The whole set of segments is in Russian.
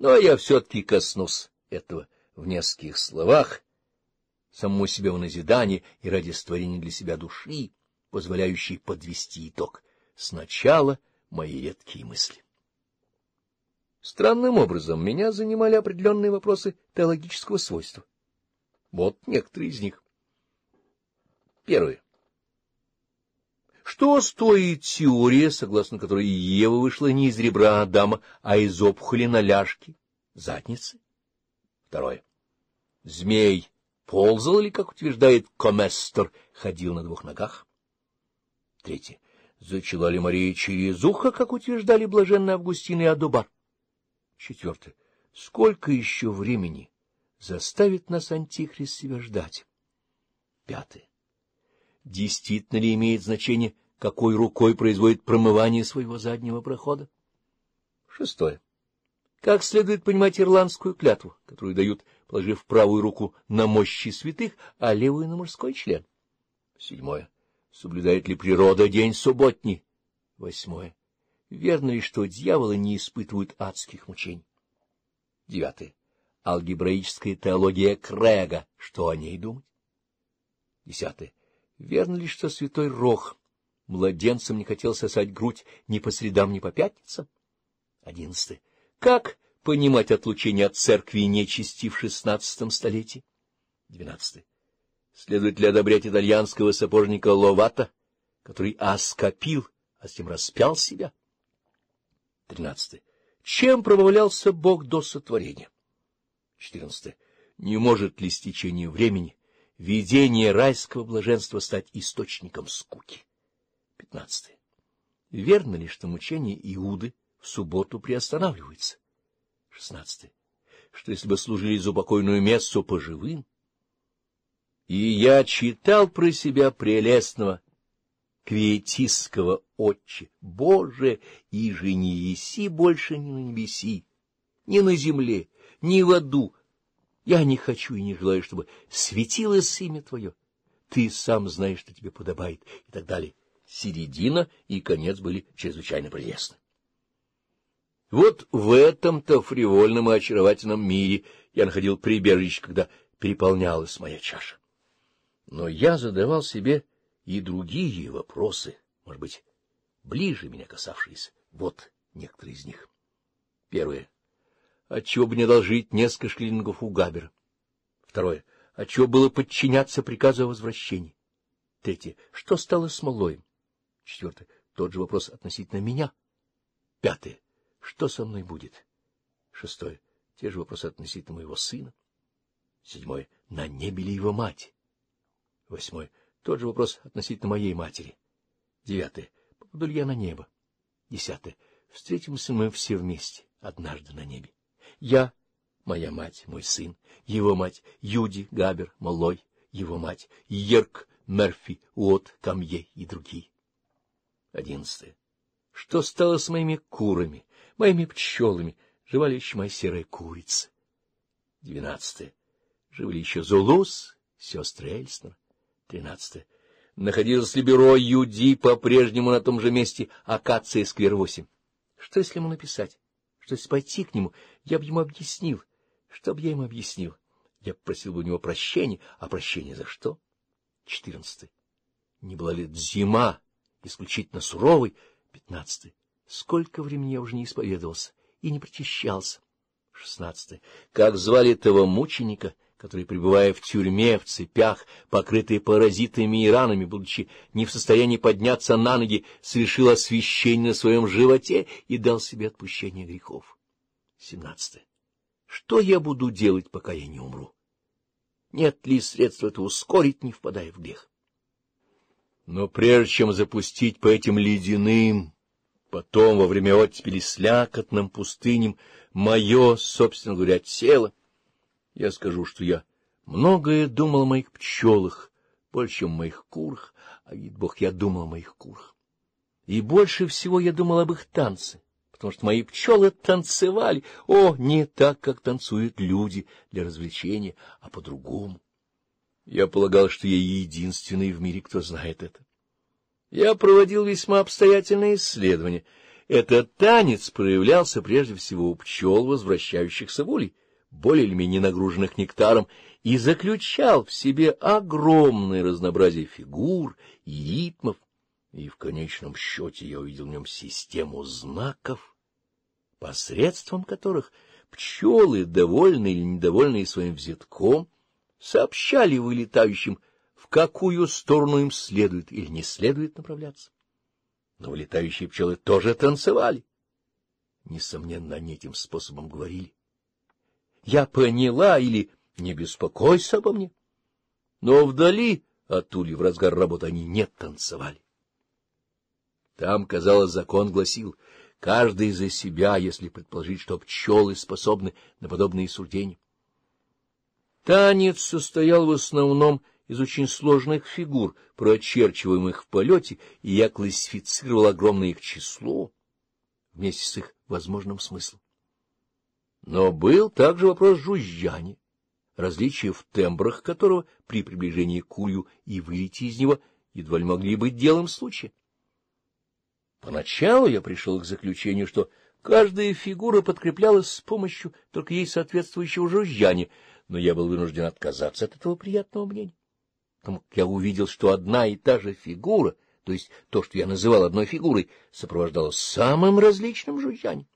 Но я все-таки коснусь этого в нескольких словах, самому себе в назидании и ради створения для себя души, позволяющей подвести итог. Сначала мои редкие мысли. Странным образом меня занимали определенные вопросы теологического свойства. Вот некоторые из них. Первое. Что стоит теория, согласно которой Ева вышла не из ребра Адама, а из опухоли на ляжке, задницы? Второе. Змей ползал или, как утверждает Коместер, ходил на двух ногах? Третье. Зачала ли Мария через ухо, как утверждали блаженные Августин и Адубар? Четвертое. Сколько еще времени заставит нас Антихрист себя ждать? Пятое. Действительно ли имеет значение какой рукой производит промывание своего заднего прохода. Шестое. Как следует понимать ирландскую клятву, которую дают, положив правую руку на мощи святых, а левую на морской член? Седьмое. Соблюдает ли природа день субботний? Восьмое. Верно ли, что дьяволы не испытывают адских мучений? Девятое. Алгебраическая теология Крега. Что о ней думать? Десятое. Верно ли, что святой Рох Младенцам не хотел сосать грудь ни по средам, ни по пятницам. Одиннадцатое. Как понимать отлучение от церкви нечисти в шестнадцатом столетии? Двенадцатое. Следует ли одобрять итальянского сапожника Ловата, который оскопил, а с тем распял себя? Тринадцатое. Чем пробавлялся Бог до сотворения? Четырнадцатое. Не может ли с течением времени видение райского блаженства стать источником скуки? 15. Верно ли, что мучение Иуды в субботу приостанавливается? 16. Что если бы служили за упокойную мессу по живым? И я читал про себя прелестного квиетистского отче. Боже, и же не еси больше ни на небеси, ни на земле, ни в аду. Я не хочу и не желаю, чтобы светилось имя твое. Ты сам знаешь, что тебе подобает, и так далее середина и конец были чрезвычайно прелестны. Вот в этом-то фривольном и очаровательном мире я находил прибежище, когда переполнялась моя чаша. Но я задавал себе и другие вопросы, может быть, ближе меня касавшиеся. Вот некоторые из них. Первое. Отчего бы не должить несколько шиллингов у Габера? Второе. Отчего было подчиняться приказу о возвращении? Третье. Что стало с Малоем? Четвертое. Тот же вопрос относительно меня. Пятое. Что со мной будет? Шестое. Те же вопросы относительно моего сына. Седьмое. На небе ли его мать? Восьмое. Тот же вопрос относительно моей матери. Девятое. Попаду ли я на небо? Десятое. Встретимся мы все вместе, однажды на небе. Я, моя мать, мой сын, его мать, Юди, Габер, Малой, его мать, Ерк, Мерфи, Уот, Камье и другие. Одиннадцатое. Что стало с моими курами, моими пчелами? Жива ли еще моя серая курица? Двенадцатое. Живы ли еще Зулус, сестры Эльснер? Тринадцатое. Находилось ли бюро Юди по-прежнему на том же месте Акация Сквер 8? Что если ему написать? Что если пойти к нему? Я бы ему объяснил. Что бы я ему объяснил? Я просил бы у него прощения. А прощения за что? Четырнадцатое. Не была ли зима? исключительно суровый. Пятнадцатый. Сколько времени я уже не исповедовался и не причащался. Шестнадцатый. Как звали того мученика, который, пребывая в тюрьме, в цепях, покрытый паразитами и ранами, будучи не в состоянии подняться на ноги, совершил освящение на своем животе и дал себе отпущение грехов. семнадцатый, Что я буду делать, пока я не умру? Нет ли средств это ускорить, не впадая в грех? Но прежде чем запустить по этим ледяным, потом во время оттепели слякотным пустыням, мое, собственно говоря, тело, я скажу, что я многое думал о моих пчелах, больше, чем о моих курах, а, ведь бог, я думал о моих курах. И больше всего я думал об их танце, потому что мои пчелы танцевали, о, не так, как танцуют люди для развлечения, а по-другому. Я полагал, что я единственный в мире, кто знает это. Я проводил весьма обстоятельные исследования. Этот танец проявлялся прежде всего у пчел, возвращающихся в улей, более или менее нагруженных нектаром, и заключал в себе огромное разнообразие фигур и ритмов, и в конечном счете я увидел в нем систему знаков, посредством которых пчелы, довольные или недовольные своим взятком, сообщали вылетающим, в какую сторону им следует или не следует направляться. Но вылетающие пчелы тоже танцевали. Несомненно, они этим способом говорили. Я поняла или не беспокойся обо мне. Но вдали от Ули в разгар работы они не танцевали. Там, казалось, закон гласил, каждый за себя, если предположить, что пчелы способны на подобные суждения. Танец состоял в основном из очень сложных фигур, прочерчиваемых в полете, и я классифицировал огромное их число вместе с их возможным смыслом. Но был также вопрос жужжания, различия в тембрах которого при приближении к улью и вылете из него едва ли могли быть делом случая. Поначалу я пришел к заключению, что каждая фигура подкреплялась с помощью только ей соответствующего жужжания — но я был вынужден отказаться от этого приятного мнения, потому как я увидел, что одна и та же фигура, то есть то, что я называл одной фигурой, сопровождалась самым различным жужжанием.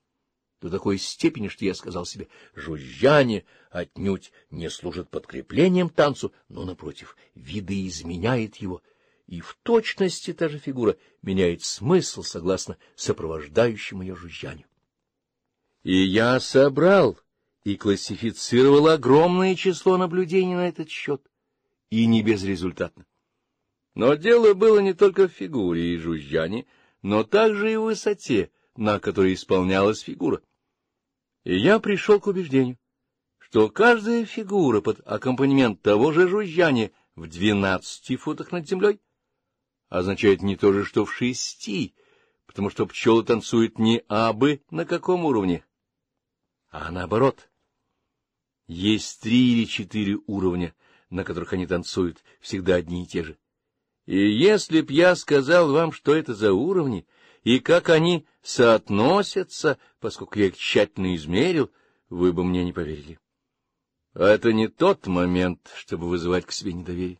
До такой степени, что я сказал себе, жужжание отнюдь не служит подкреплением танцу, но, напротив, видоизменяет его, и в точности та же фигура меняет смысл согласно сопровождающему ее жужжанию. И я собрал и классифицировала огромное число наблюдений на этот счет, и не безрезультатно. Но дело было не только в фигуре и жужжании, но также и в высоте, на которой исполнялась фигура. И я пришел к убеждению, что каждая фигура под аккомпанемент того же жужжания в двенадцати футах над землей означает не то же, что в шести, потому что пчелы танцуют не абы на каком уровне, а наоборот — есть три или четыре уровня, на которых они танцуют, всегда одни и те же. И если б я сказал вам, что это за уровни, и как они соотносятся, поскольку я их тщательно измерил, вы бы мне не поверили. А это не тот момент, чтобы вызывать к себе недоверие.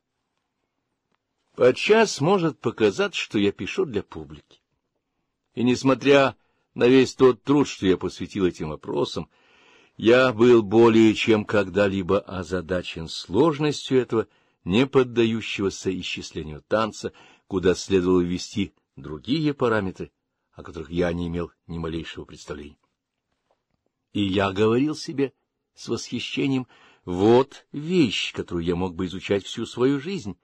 Подчас может показаться, что я пишу для публики. И несмотря на весь тот труд, что я посвятил этим вопросам, я был более чем когда-либо озадачен сложностью этого не поддающегося исчислению танца, куда следовало ввести другие параметры, о которых я не имел ни малейшего представления. И я говорил себе с восхищением, вот вещь, которую я мог бы изучать всю свою жизнь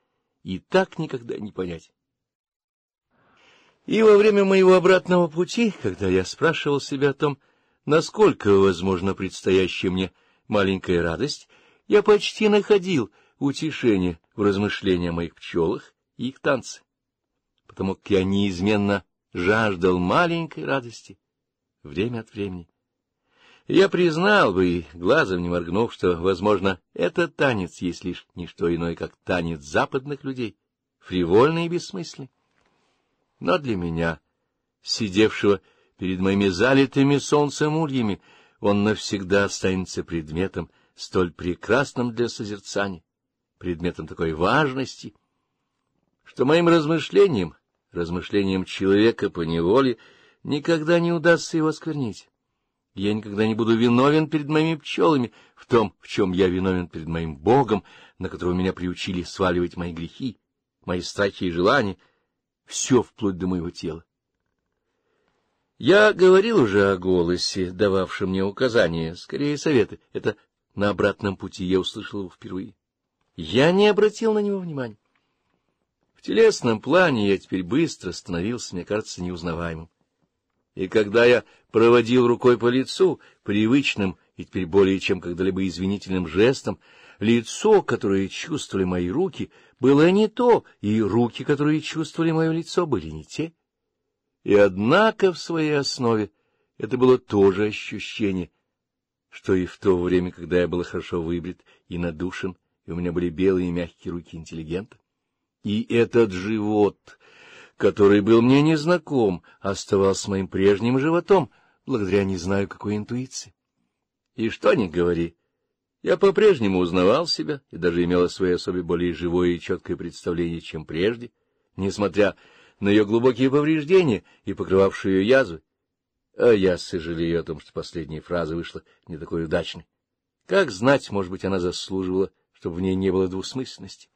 и так никогда не понять. И во время моего обратного пути, когда я спрашивал себя о том, насколько возможно предстоящая мне маленькая радость, я почти находил утешение в размышлениях о моих пчелах и их танце, потому как я неизменно жаждал маленькой радости время от времени. Я признал бы, и глазом не моргнув, что, возможно, этот танец есть лишь не что иное, как танец западных людей, фривольный и бессмысленный. Но для меня, сидевшего перед моими залитыми солнцем ульями, он навсегда останется предметом, столь прекрасным для созерцания, предметом такой важности, что моим размышлениям, размышлениям человека по неволе, никогда не удастся его осквернить. Я никогда не буду виновен перед моими пчелами в том, в чем я виновен перед моим Богом, на которого меня приучили сваливать мои грехи, мои страхи и желания, все вплоть до моего тела. Я говорил уже о голосе, дававшем мне указания, скорее советы. Это на обратном пути я услышал его впервые. Я не обратил на него внимания. В телесном плане я теперь быстро становился, мне кажется, неузнаваемым. И когда я проводил рукой по лицу, привычным и теперь более чем когда-либо извинительным жестом, лицо, которое чувствовали мои руки, было не то, и руки, которые чувствовали мое лицо, были не те. И однако в своей основе это было тоже ощущение, что и в то время, когда я был хорошо выбрит и надушен, и у меня были белые и мягкие руки интеллигента, и этот живот, который был мне незнаком, оставался моим прежним животом, благодаря не знаю какой интуиции. И что ни говори, я по-прежнему узнавал себя и даже имел о своей особе более живое и четкое представление, чем прежде, несмотря на на ее глубокие повреждения и покрывавшую ее язвы. А я сожалею о том, что последняя фраза вышла не такой удачной. Как знать, может быть, она заслуживала, чтобы в ней не было двусмысленности.